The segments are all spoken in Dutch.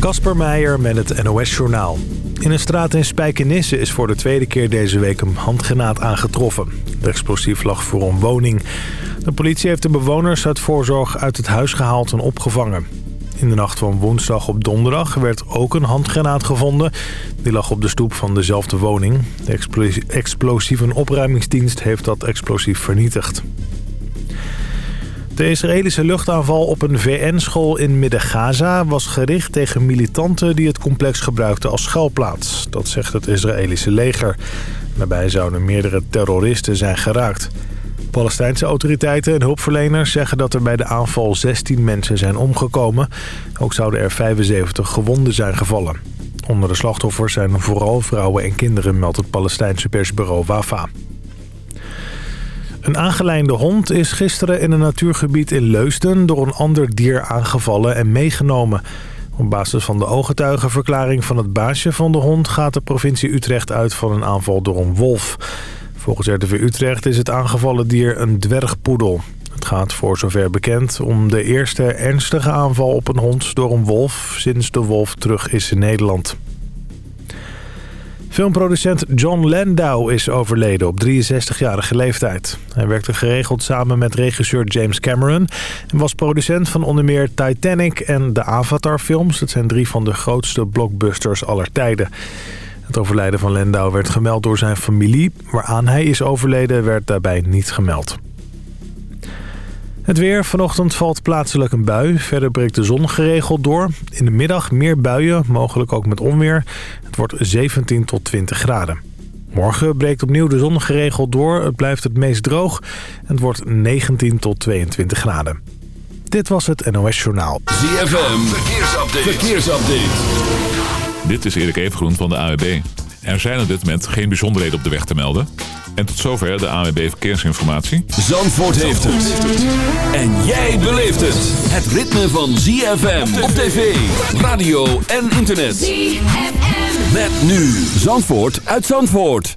Kasper Meijer met het NOS-journaal. In een straat in Spijkenisse is voor de tweede keer deze week een handgenaad aangetroffen. Het explosief lag voor een woning. De politie heeft de bewoners uit voorzorg uit het huis gehaald en opgevangen. In de nacht van woensdag op donderdag werd ook een handgranaat gevonden. Die lag op de stoep van dezelfde woning. De explosieve opruimingsdienst heeft dat explosief vernietigd. De Israëlische luchtaanval op een VN-school in Midden-Gaza was gericht tegen militanten die het complex gebruikten als schuilplaats. Dat zegt het Israëlische leger. Daarbij zouden meerdere terroristen zijn geraakt. Palestijnse autoriteiten en hulpverleners zeggen dat er bij de aanval 16 mensen zijn omgekomen. Ook zouden er 75 gewonden zijn gevallen. Onder de slachtoffers zijn vooral vrouwen en kinderen, meldt het Palestijnse persbureau WAFA. Een aangelijnde hond is gisteren in een natuurgebied in Leusden... door een ander dier aangevallen en meegenomen. Op basis van de ooggetuigenverklaring van het baasje van de hond... gaat de provincie Utrecht uit van een aanval door een wolf. Volgens RTV Utrecht is het aangevallen dier een dwergpoedel. Het gaat voor zover bekend om de eerste ernstige aanval op een hond door een wolf... sinds de wolf terug is in Nederland. Filmproducent John Landau is overleden op 63-jarige leeftijd. Hij werkte geregeld samen met regisseur James Cameron... en was producent van onder meer Titanic en de Avatar-films. Dat zijn drie van de grootste blockbusters aller tijden. Het overlijden van Landau werd gemeld door zijn familie. Waaraan hij is overleden werd daarbij niet gemeld. Het weer. Vanochtend valt plaatselijk een bui. Verder breekt de zon geregeld door. In de middag meer buien, mogelijk ook met onweer. Het wordt 17 tot 20 graden. Morgen breekt opnieuw de zon geregeld door. Het blijft het meest droog. Het wordt 19 tot 22 graden. Dit was het NOS Journaal. ZFM. Verkeersupdate. Verkeersupdate. Dit is Erik Evengroen van de AWB. Er zijn op dit moment geen bijzonderheden op de weg te melden. En tot zover de ANWB Verkeersinformatie. Zandvoort heeft het. En jij beleeft het. Het ritme van ZFM op tv, radio en internet. ZFM. Met nu Zandvoort uit Zandvoort.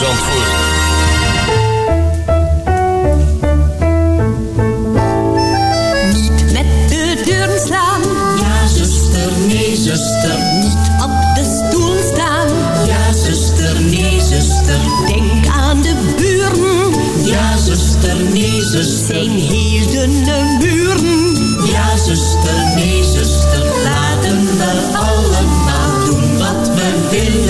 Zandvoort. Niet met de deur slaan. Ja, zuster, nee, zuster. Niet op de stoel staan. Ja, zuster, nee, zuster. Denk aan de buren. Ja, zuster, nee, zuster. Zijn hielden buren. Ja, zuster, nee, zuster. Laten we allemaal doen wat we willen.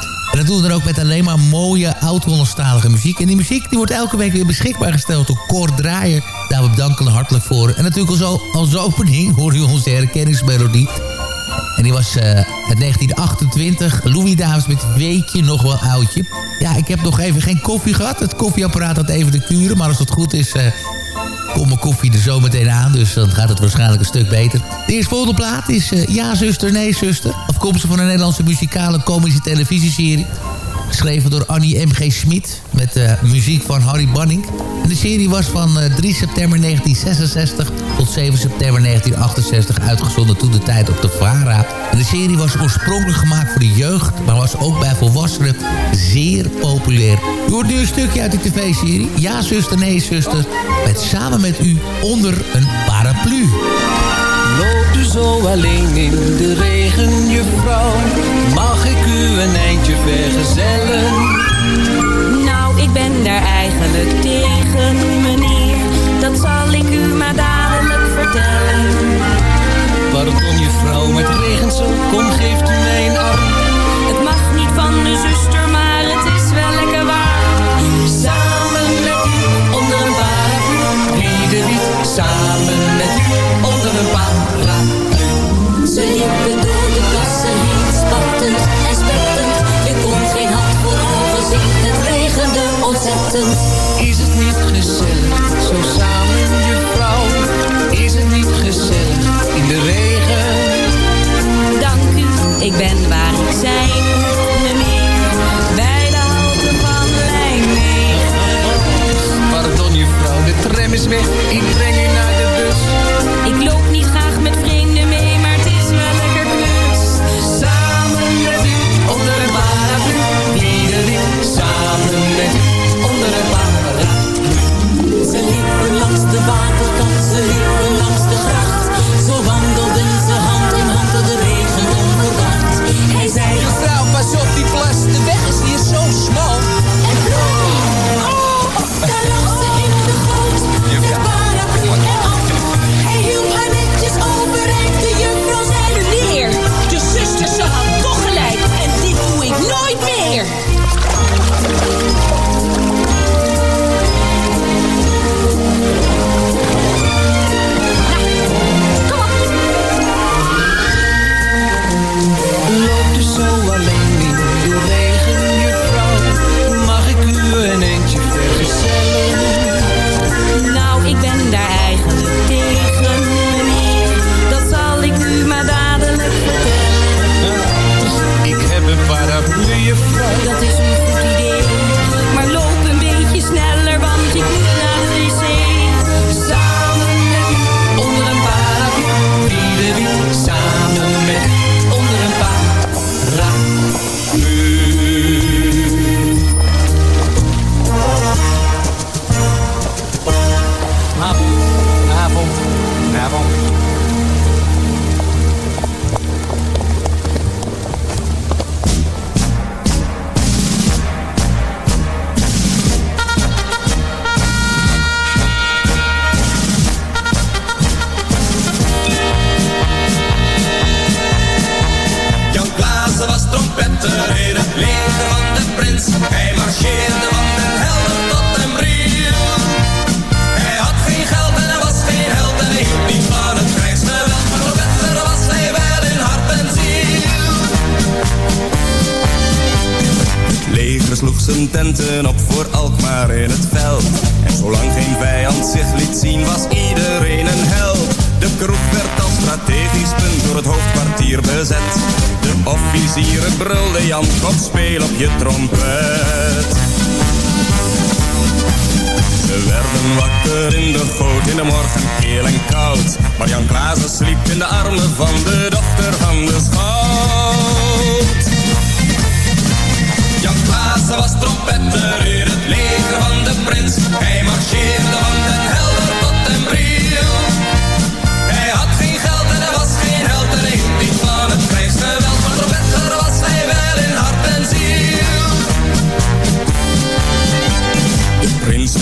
En dat doen we dan ook met alleen maar mooie oud-Hollandstalige muziek. En die muziek die wordt elke week weer beschikbaar gesteld door Cor Draaier. Daar bedanken we hartelijk voor. En natuurlijk als, als opening hoor u onze herkenningsmelodie. En die was uh, uit 1928. Louis Davis met Weetje nog wel oudje. Ja, ik heb nog even geen koffie gehad. Het koffieapparaat had even de kuren. Maar als het goed is, uh, komt mijn koffie er zo meteen aan. Dus dan gaat het waarschijnlijk een stuk beter. De eerstvolgende plaat is uh, Ja zuster, nee zuster. Afkomstig van een Nederlandse muzikale komische televisieserie. Geschreven door Annie M.G. Smit. Met uh, muziek van Harry Banning. En de serie was van uh, 3 september 1966 tot 7 september 1968 uitgezonden toen de tijd op de VARA. En de serie was oorspronkelijk gemaakt voor de jeugd, maar was ook bij volwassenen zeer populair. U hoort nu een stukje uit de tv-serie. Ja, zuster, nee, zuster. Met samen met u onder een paraplu. Zo alleen in de regen, juffrouw? Mag ik u een eindje vergezellen? Nou, ik ben daar eigenlijk tegen, meneer. Dat zal ik u maar dadelijk vertellen. Pardon, juffrouw, met regent zo, kom geeft u mij een arm. Het mag niet van de zuster, Ik ben waar ik zijn moet. Bij de halte van lijn 9. Pardon, juffrouw, de tram is weg. In het leger van de prins. Hij marcheerde van den helder tot den bril. Hij had geen geld en hij was geen held en hij hield niet van het krijgsgeweld. Maar trompetter was hij wel in hart en ziel. Het leger sloeg zijn tenten op voor Alkmaar in het veld. En zolang geen vijand zich liet zien was iedereen een held. De kroeg werd als strategisch punt door het hoofdkwartier bezet. De officieren brulden Jan, kom speel op je trompet. Ze werden wakker in de goot in de morgen, keel en koud. Maar Jan Klaassen sliep in de armen van de dochter van de schout. Jan Klaassen was trompetter in het leger van de prins. Hij marcheerde van den helder tot den bril.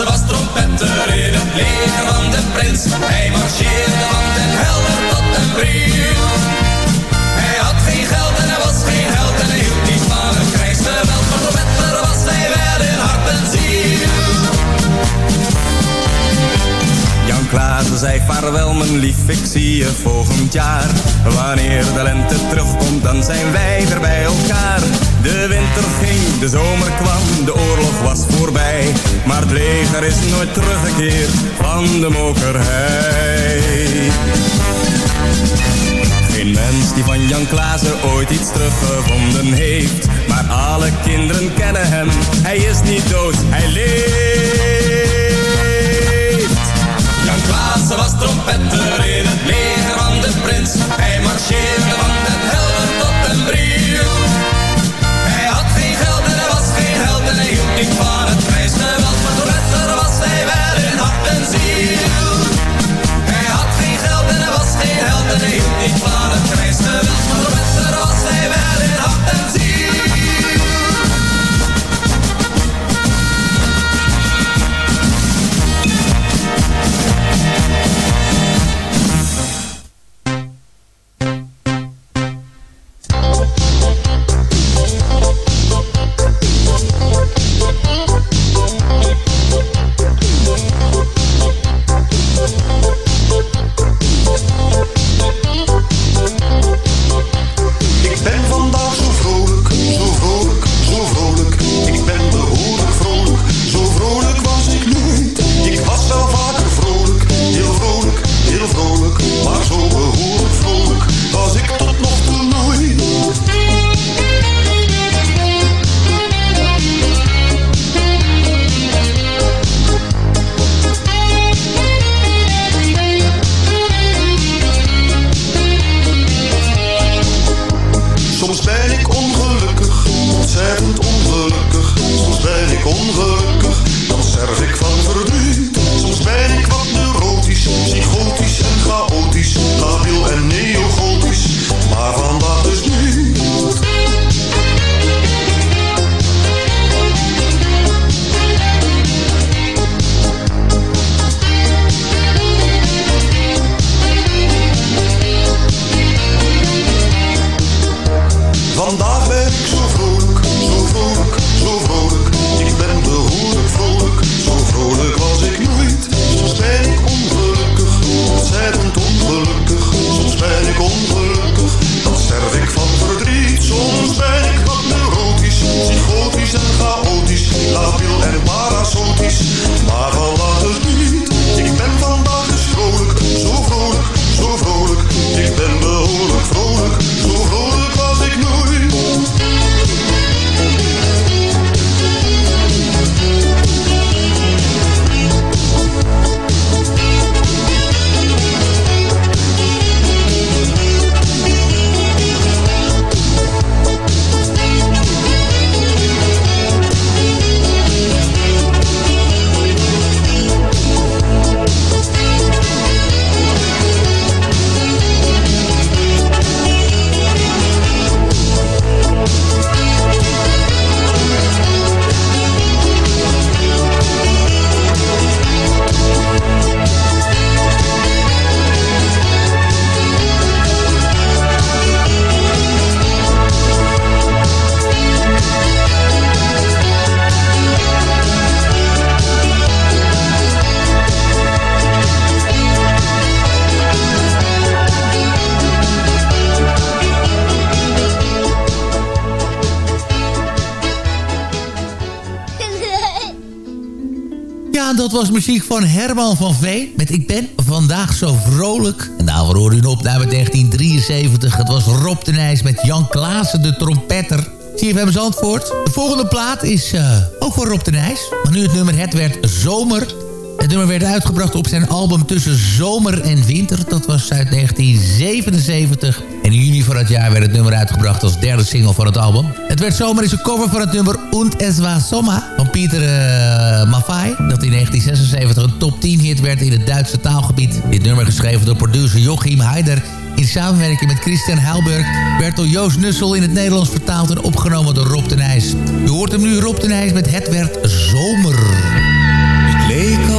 Klaassen was trompetter in het leger van de prins. Hij marcheerde van den helder tot den bril. Jan zei vaarwel mijn lief, ik zie je volgend jaar. Wanneer de lente terugkomt, dan zijn wij weer bij elkaar. De winter ging, de zomer kwam, de oorlog was voorbij. Maar het leger is nooit teruggekeerd van de mokerhei. Geen mens die van Jan Klaassen ooit iets teruggevonden heeft. Maar alle kinderen kennen hem, hij is niet dood, hij leeft. Klaassen was trompetter in het leger van de prins. Hij marcheerde van den helder tot den bril. Hij had geen geld en hij was geen held en hij hield niet van het krijgsgeweld. Maar trompetter was hij wel in hart en ziel. Hij had geen geld en hij was geen held en hij hield niet van dat was muziek van Herman van Veen. Met Ik ben vandaag zo vrolijk. En daarvoor hoorde u een opname 1973. Het was Rob de Nijs met Jan Klaassen, de trompetter. CFM Zandvoort. De volgende plaat is uh, ook voor Rob de Nijs. Maar nu het nummer Het werd Zomer. Het nummer werd uitgebracht op zijn album Tussen Zomer en Winter. Dat was uit 1977. En in juni van het jaar werd het nummer uitgebracht als derde single van het album. Het werd Zomer is een cover van het nummer Und es war Sommer van Pieter uh, Maffay. Dat in 1976 een top 10 hit werd in het Duitse taalgebied. Dit nummer geschreven door producer Joachim Heider in samenwerking met Christian Heilberg... Bertel Joost Nussel in het Nederlands vertaald en opgenomen door Rob de Nijs. U hoort hem nu Rob de Nijs met Het werd Zomer.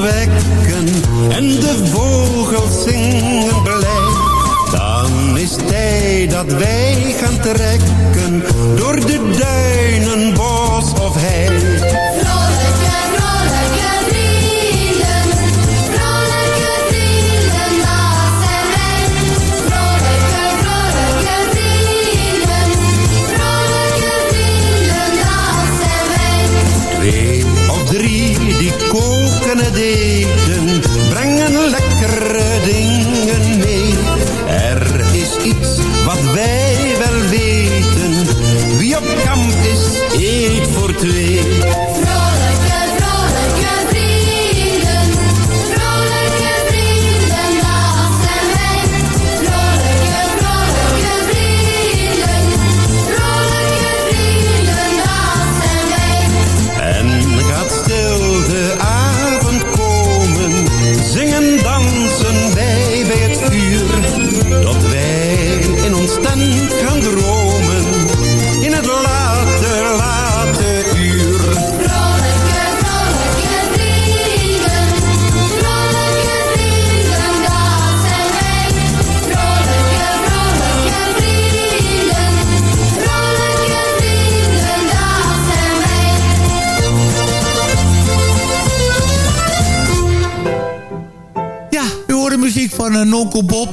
Wekken en de vogels zingen blij. Dan is tijd dat wij gaan trekken door de duinen,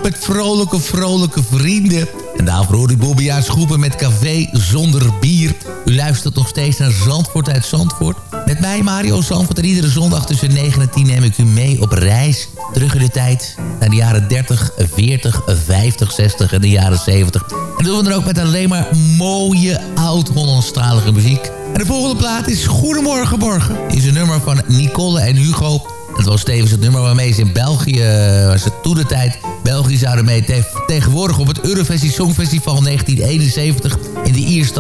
met vrolijke, vrolijke vrienden. En daarvoor hoorde u Bobby Schoepen met café zonder bier. U luistert nog steeds naar Zandvoort uit Zandvoort. Met mij Mario Zandvoort en iedere zondag tussen 9 en 10 neem ik u mee op reis. Terug in de tijd naar de jaren 30, 40, 50, 60 en de jaren 70. En doen we dan ook met alleen maar mooie oud-Hollandstalige muziek. En de volgende plaat is Goedemorgen Morgen. Is een nummer van Nicole en Hugo. Dat was tevens het nummer waarmee ze in België, waar ze toen de tijd België zouden mee te- tegenwoordig op het Eurovisie Songfestival 1971 in de Ierse,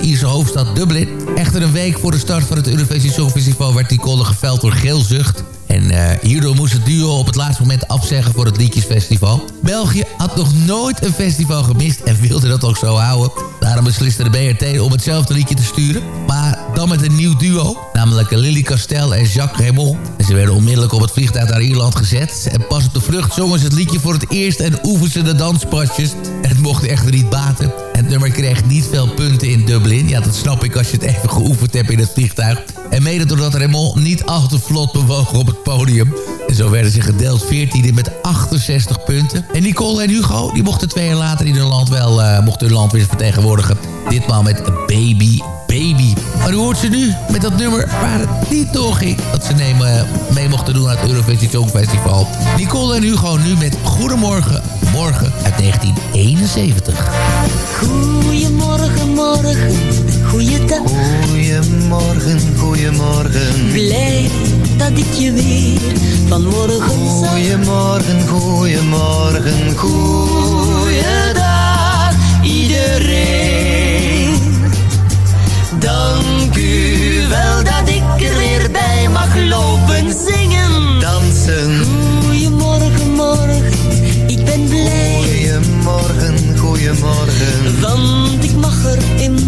eh, Ierse hoofdstad Dublin. Echter een week voor de start van het Eurovisie Songfestival werd Nicole geveld door geelzucht. En eh, hierdoor moest het duo op het laatste moment afzeggen voor het Liedjesfestival. België had nog nooit een festival gemist en wilde dat ook zo houden. De Daarom besliste de BRT om hetzelfde liedje te sturen. Maar dan met een nieuw duo. Namelijk Lily Castel en Jacques Raymond. En ze werden onmiddellijk op het vliegtuig naar Ierland gezet. En pas op de vlucht zongen ze het liedje voor het eerst en oefenden ze de danspasjes. En het mocht echt niet baten. En het nummer kreeg niet veel punten in Dublin. Ja, dat snap ik als je het even geoefend hebt in het vliegtuig. En mede doordat Raymond niet al te vlot bewoog op het podium. En zo werden ze gedeeld 14 met 68 punten. En Nicole en Hugo, die mochten twee jaar later in hun land wel eh, mochten hun land weer vertegenwoordigen. Ditmaal met Baby Baby. Maar u hoort ze nu met dat nummer waar het niet doorging. Dat ze nemen, mee mochten doen aan het Eurovisie Songfestival. Nicole en Hugo nu met Goedemorgen, Morgen uit 1971. Goedemorgen, morgen, goeiedag. Goedemorgen, goedemorgen. Blij dat ik je weer vanmorgen zag. Goedemorgen, goedemorgen, Goeiedag, iedereen. Dank u wel dat ik er weer bij mag lopen zingen. Dansen. Goedemorgen, morgen, ik ben blij. Goedemorgen, goedemorgen. Want ik mag er immers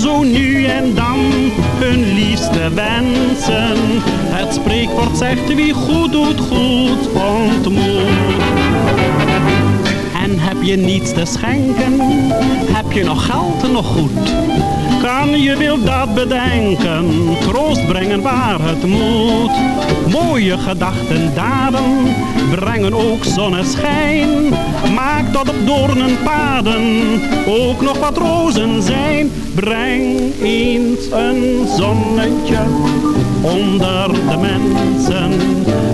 Zo nu en dan hun liefste wensen. Het spreekwoord zegt wie goed doet, goed ontmoet. En heb je niets te schenken, heb je nog geld nog goed. Kan je wil dat bedenken, troost brengen waar het moet. Mooie gedachten, daden, brengen ook zonneschijn. Maak dat op doornen paden ook nog wat rozen zijn. Breng eens een zonnetje onder de mensen.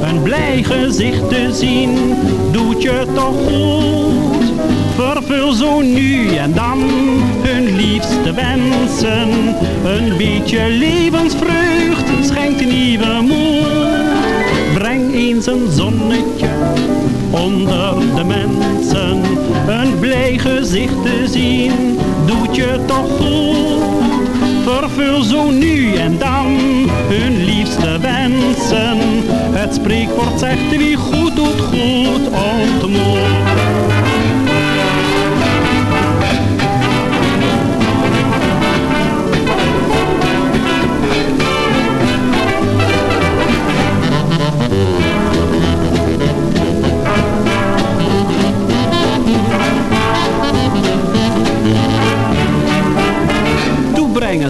Een blij gezicht te zien, doet je toch goed. Vervul zo nu en dan hun liefste wensen. Een beetje levensvreugd schenkt nieuwe moed. Een zonnetje onder de mensen. Een blij gezicht te zien, doet je toch goed. Vervul zo nu en dan hun liefste wensen. Het spreekwoord zegt wie goed doet, goed ontmoet.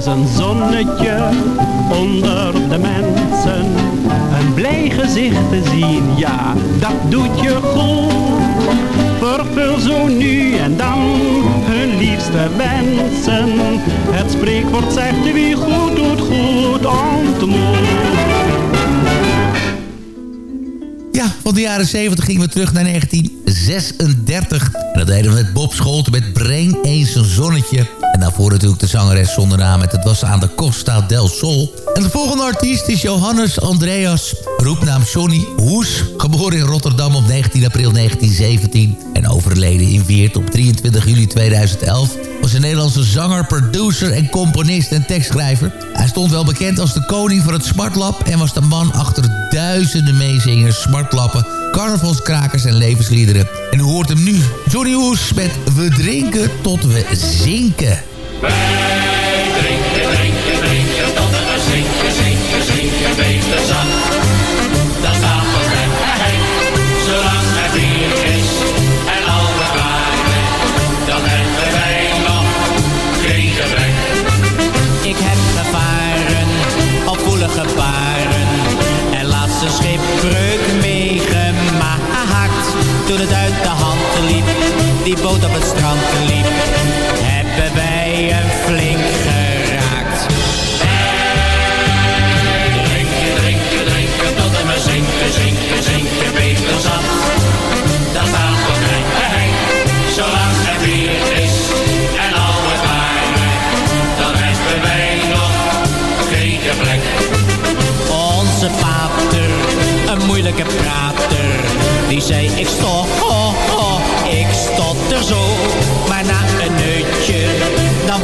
Ze een zonnetje onder de mensen. Een blij gezicht te zien, ja, dat doet je goed. Vervul zo nu en dan hun liefste wensen. Het spreekwoord zegt wie goed doet, goed ontmoet. Ja, van de jaren 70 gingen we terug naar 1936. En dat deden we met Bob Scholten met Breng eens een zonnetje. En daarvoor natuurlijk de zangeres zonder naam. Het was aan de Costa del Sol. En de volgende artiest is Johannes Andreas, roepnaam Johnny Hoes. Geboren in Rotterdam op 19 april 1917 en overleden in Weert op 23 juli 2011 was een Nederlandse zanger, producer en componist en tekstschrijver. Hij stond wel bekend als de koning van het smartlap... en was de man achter duizenden meezingers, smartlappen... carnavalskrakers en levensliederen. En u hoort hem nu, Johnny Hoes met We drinken tot we zinken. Wij drinken, drinken, drinken tot we zinken, zinken, zinken, zat. Boot op het strand liep, hebben wij een flink geraakt. Drinken, drinken, drinken tot en we zinken, zinken, zinken, beter zat. Dan staat ons bij hij, zolang er bier is en al klaar zijn, dan hebben wij nog geen gebrek. Onze pater, een moeilijke prater, die zei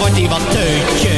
wordt hij wat teutje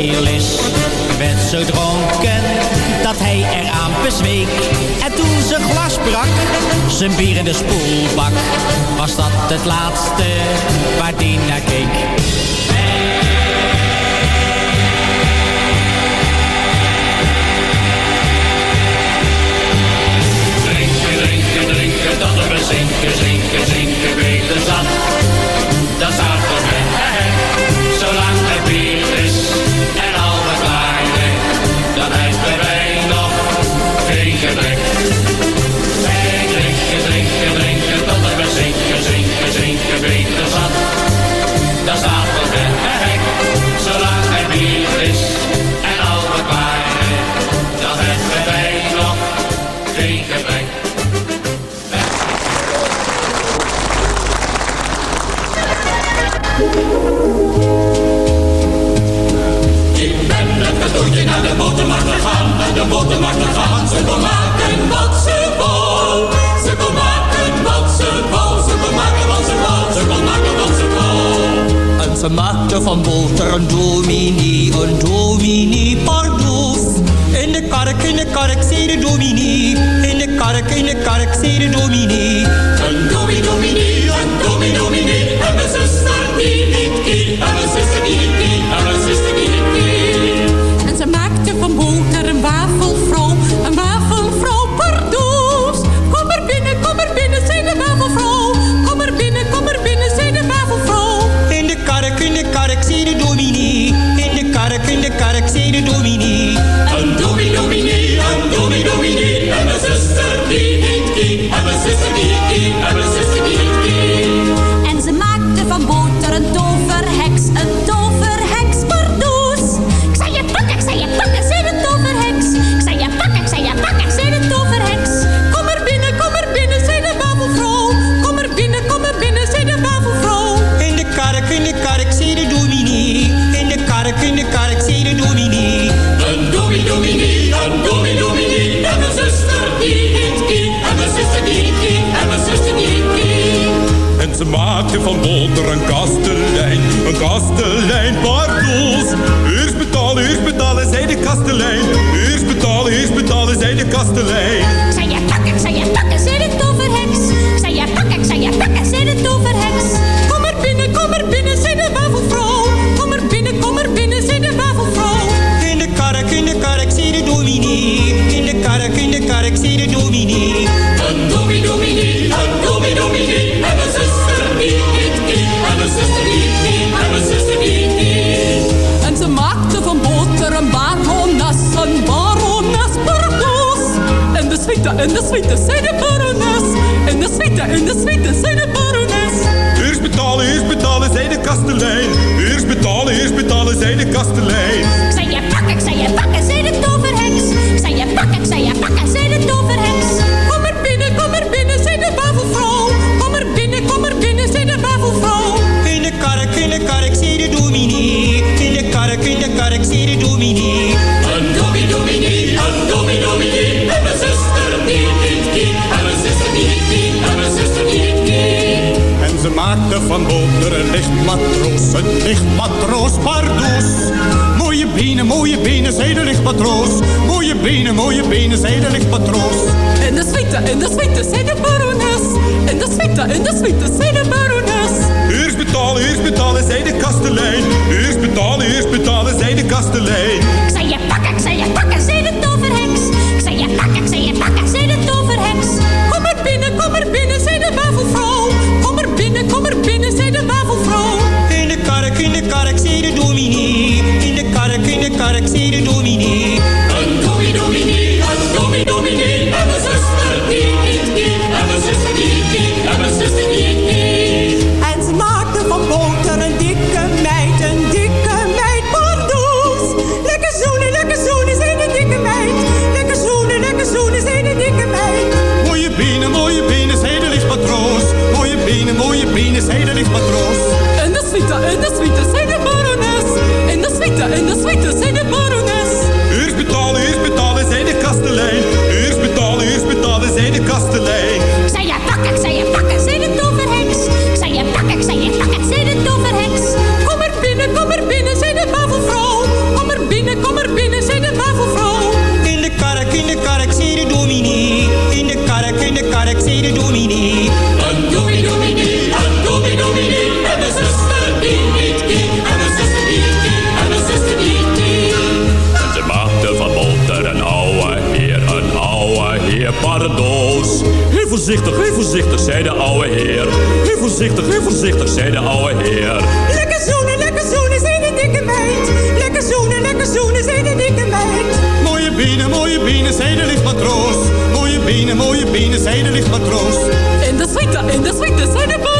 Cornelis werd zo dronken dat hij eraan bezweek. En toen zijn glas brak, zijn bier in de spoelbak, was dat het laatste waar die naar keek. Drinken, drinken, drinken, dat we zinken, zinken, zinken, naar de botermarkt, we gaan naar de botermarkt, we gaan. Ze wil maken wat ze wil. Ze wil maken wat ze wil. Ze wil maken wat ze wil. Ze wil maken wat ze wil. En ze maakte van boter een dominee, een dominee pardoes. In de kark, in de kark, zei de dominee. In de kark, in de kark, zei de dominee. Een dominee, dominee, een dominee, dominee. En mijn zuster die niet kie, en mijn zuster die niet kie, Mooie benen, mooie benen, zij de lichtpatroos. In de suite, in de suite, zij de barones. In de suite, in de suite, zij de barones. Eerst betalen, eerst betalen, zij de kastelein. Eerst betalen, eerst betalen, zij de kastelein. Ik je pakken, zij je pakken, zij de toverheks. Zij je pakken, ik je pakken, zij de toverheks. Kom er binnen, kom er binnen, zij de wafelvrouw. zei de dominee. Een dominee, dominee, een dominee, dominee. En mijn zuster, die, die, die. En mijn zuster, die, die. En mijn zuster, die, die. En ze maakten van boter een dikke meid, een dikke meid. Pardoes. Lekker zoenen, lekker zoenen, zijn een dikke meid. Lekker zoenen, lekker zoenen, zijn een dikke meid. Mooie benen, mooie benen, zei de lichtmatroos. Mooie benen, mooie benen, zei de lichtmatroos. En de suite, en de suite, in de suite zijn de barones. Eerst betalen, eerst betalen, zijn de kastelein. voorzichtig, voorzichtig, zei de oude heer. Wees voorzichtig, wees voorzichtig, zei de oude heer. Lekker zoenen, lekker zoenen, zei de dikke meid. Lekker zoenen, lekker zoenen, zei de dikke meid. Mooie bienen, mooie bienen, zei de lichtmatroos. Mooie bienen, mooie bienen, zei de lichtmatroos. In de suite, in de suite, zijn de boer.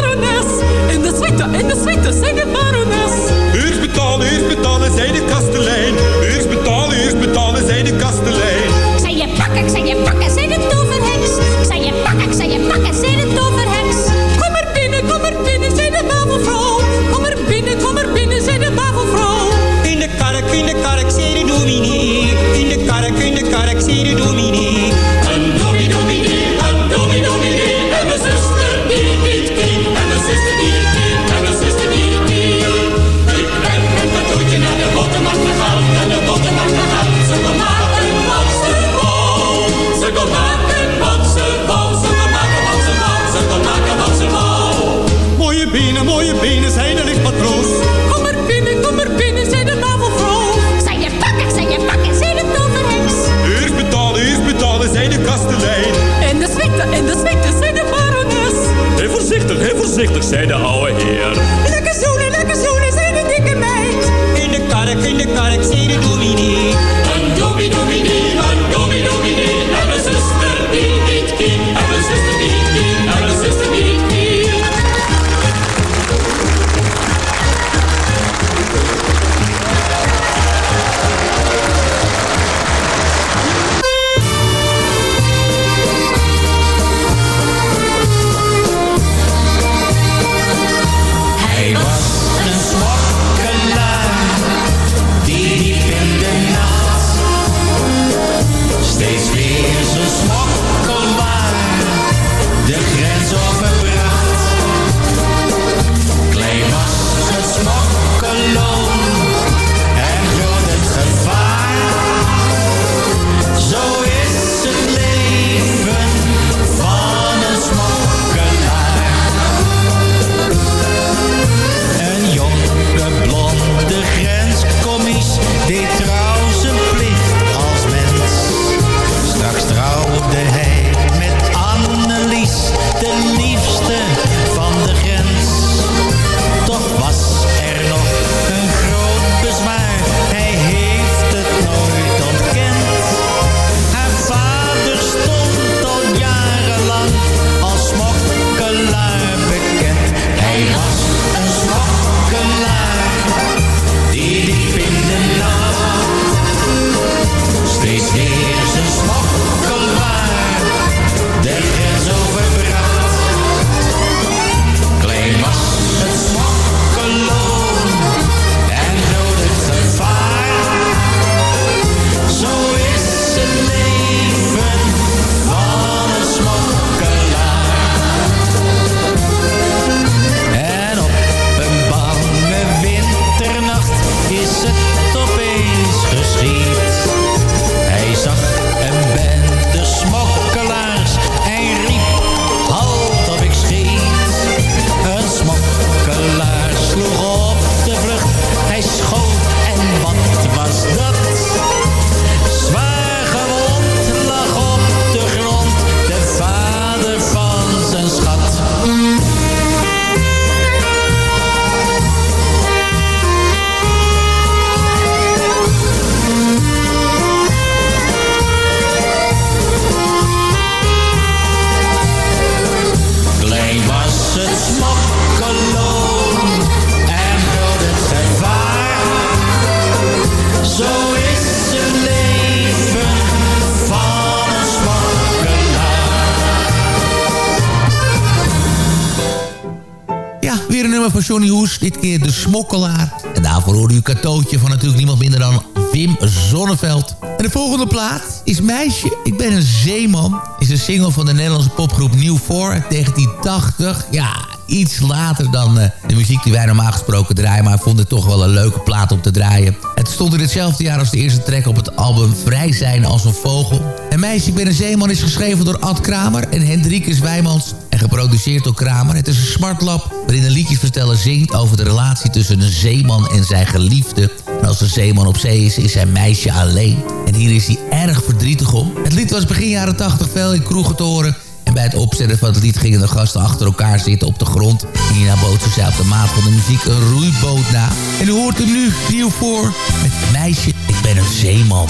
nummer van Johnny Hoes. Dit keer De Smokkelaar. En daarvoor hoorde u katootje van natuurlijk niemand minder dan Wim Zonneveld. En de volgende plaat is Meisje, ik ben een zeeman. Is een single van de Nederlandse popgroep New 4 1980. Ja, iets later dan eh, de muziek die wij normaal gesproken draaien... maar ik vond het toch wel een leuke plaat om te draaien. Het stond in hetzelfde jaar als de eerste track op het album Vrij zijn als een vogel. En Meisje, ik ben een zeeman is geschreven door Ad Kramer en Hendrikus Wijmans... en geproduceerd door Kramer. Het is een smartlap waarin de liedjesverteller zingt over de relatie tussen een zeeman en zijn geliefde. En als de zeeman op zee is, is zijn meisje alleen. En hier is hij erg verdrietig om. Het lied was begin jaren 80 veel in kroegen te horen. En bij het opzetten van het lied gingen de gasten achter elkaar zitten op de grond. En hierna bood ze zelf de maat van de muziek een roeiboot na. En u hoort hem nu nieuw voor met Meisje, ik ben een zeeman.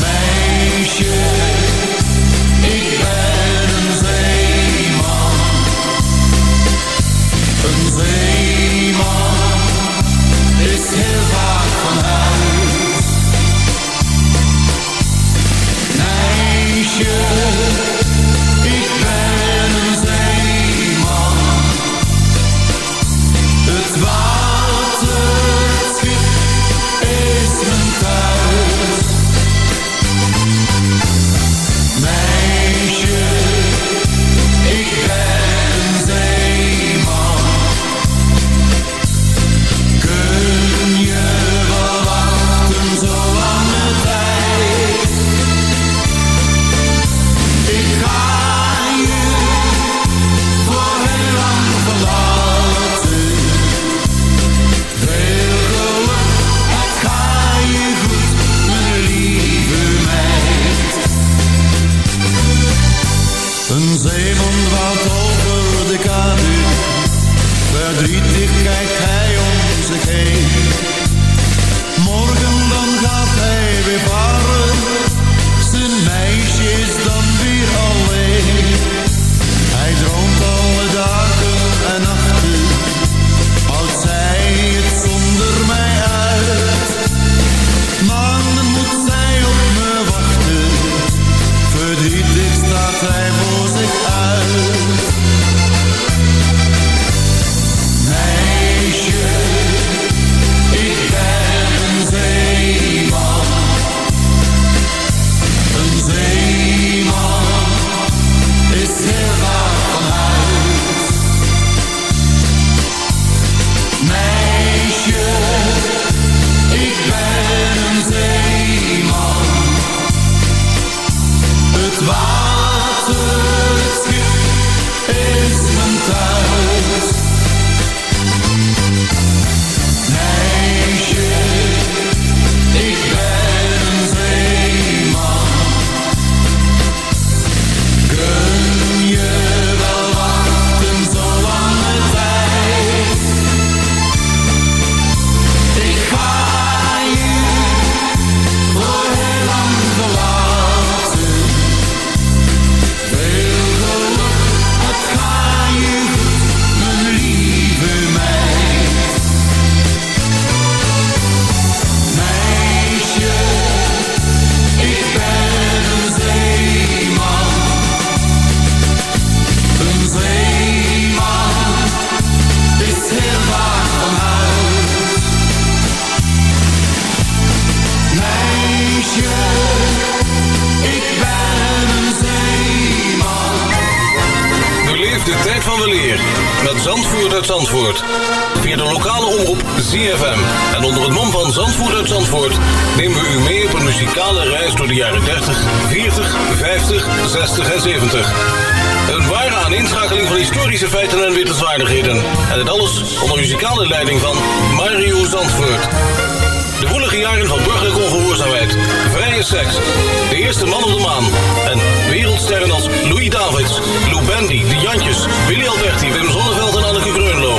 Meisje, ik ben ZFM. En onder het mom van Zandvoort uit Zandvoort nemen we u mee op een muzikale reis door de jaren 30, 40, 50, 60 en 70. Een ware aaninschakeling van historische feiten en wittelswaardigheden. En dit alles onder muzikale leiding van Mario Zandvoort. De woelige jaren van burgerlijke ongehoorzaamheid, vrije seks, de eerste man op de maan en wereldsterren als Louis Davids, Lou Bendy, De Jantjes, Willy Alberti, Wim Zonneveld en Anneke Greunlo.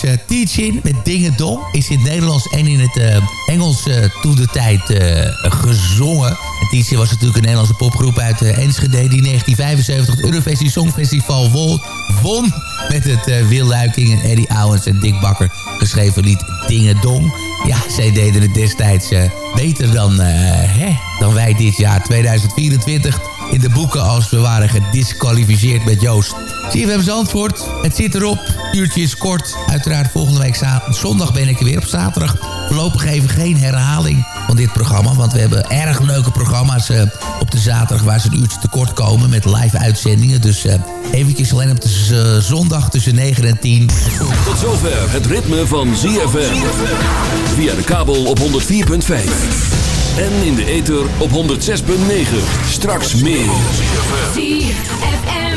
Was uh, Teaching met Dingen Dong. Is in het Nederlands en in het uh, Engels uh, toen de tijd gezongen. En Teaching was natuurlijk een Nederlandse popgroep uit Enschede... die 1975 het Eurovisie Songfestival won. met het Wil Luiking en Eddie Owens en Dick Bakker geschreven lied Dingen Dong. Ja, zij deden het destijds beter dan, hè, dan wij dit jaar 2024 in de boeken als we waren gedisqualificeerd met Joost. CFM Zandvoort, het zit erop. Uurtje is kort. Uiteraard volgende week zondag ben ik er weer. Op zaterdag voorlopig even geen herhaling van dit programma. Want we hebben erg leuke programma's uh, op de zaterdag... waar ze een uurtje tekort komen met live uitzendingen. Dus uh, eventjes alleen op de uh, zondag tussen 9 en 10. Tot zover het ritme van ZFM. Via de kabel op 104.5. En in de ether op 106.9. Straks meer.